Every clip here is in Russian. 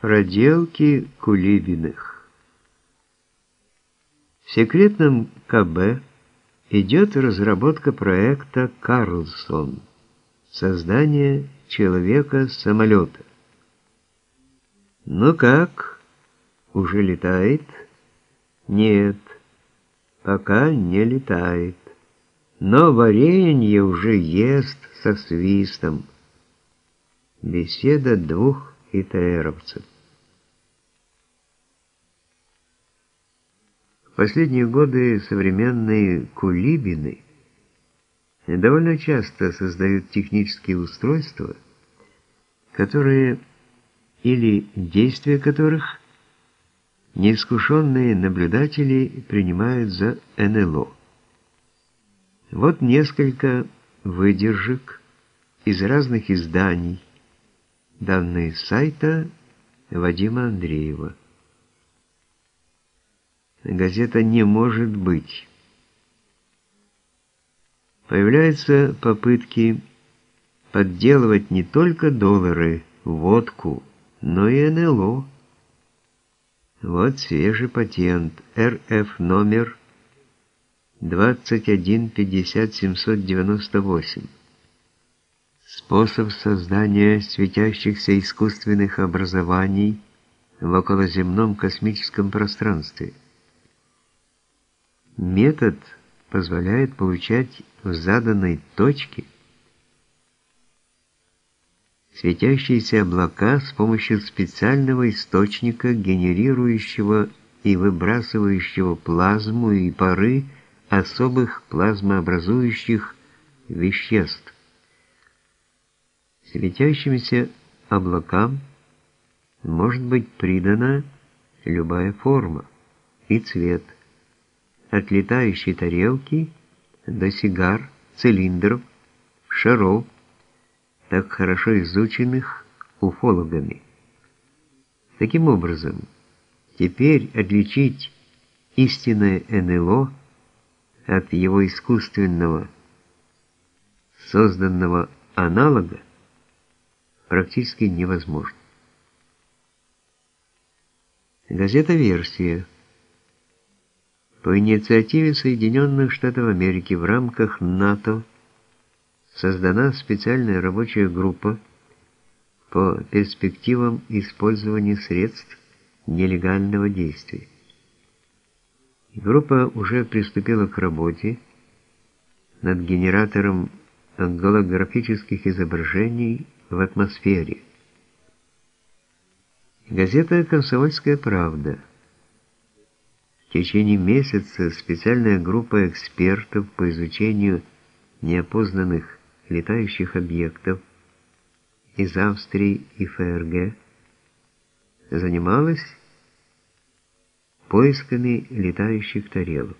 Проделки Кулибиных В секретном КБ идет разработка проекта «Карлсон» создание человека-самолета. Ну как, уже летает? Нет, пока не летает. Но варенье уже ест со свистом. Беседа двух ИТРовцев. В последние годы современные кулибины довольно часто создают технические устройства, которые или действия которых неискушенные наблюдатели принимают за НЛО. Вот несколько выдержек из разных изданий, Данные сайта Вадима Андреева. Газета «Не может быть». Появляются попытки подделывать не только доллары, водку, но и НЛО. Вот свежий патент РФ номер 2150798. Способ создания светящихся искусственных образований в околоземном космическом пространстве. Метод позволяет получать в заданной точке светящиеся облака с помощью специального источника, генерирующего и выбрасывающего плазму и пары особых плазмообразующих веществ. Светящимся облакам может быть придана любая форма и цвет, от летающей тарелки до сигар, цилиндров, шаров, так хорошо изученных уфологами. Таким образом, теперь отличить истинное НЛО от его искусственного, созданного аналога практически невозможно. Газета «Версия» по инициативе Соединенных Штатов Америки в рамках НАТО создана специальная рабочая группа по перспективам использования средств нелегального действия. Группа уже приступила к работе над генератором голографических изображений в атмосфере. Газета «Комсомольская правда». В течение месяца специальная группа экспертов по изучению неопознанных летающих объектов из Австрии и ФРГ занималась поисками летающих тарелок.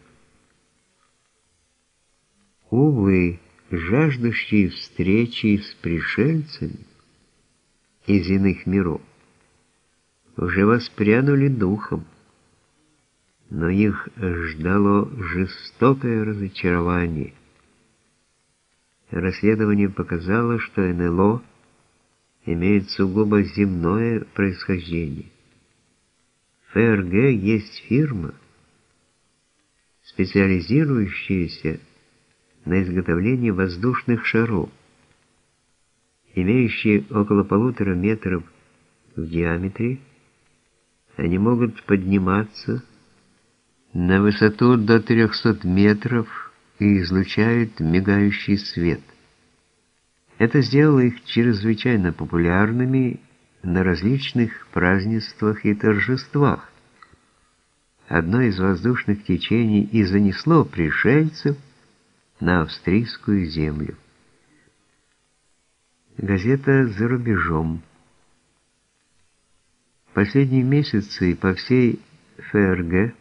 Увы, жаждущие встречи с пришельцами из иных миров уже воспрянули духом, но их ждало жестокое разочарование. Расследование показало, что НЛО имеет сугубо земное происхождение. ФРГ есть фирма, специализирующаяся на изготовление воздушных шаров, имеющие около полутора метров в диаметре, они могут подниматься на высоту до 300 метров и излучают мигающий свет. Это сделало их чрезвычайно популярными на различных празднествах и торжествах. Одно из воздушных течений и занесло пришельцев на австрийскую землю. Газета «За рубежом». Последние месяцы по всей ФРГ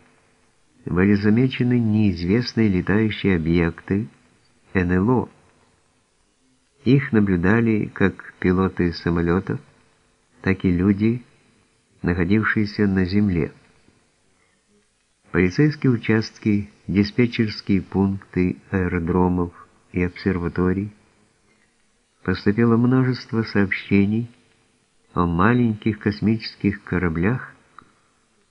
были замечены неизвестные летающие объекты НЛО. Их наблюдали как пилоты самолетов, так и люди, находившиеся на земле. Полицейские участки, диспетчерские пункты аэродромов и обсерваторий. Поступило множество сообщений о маленьких космических кораблях,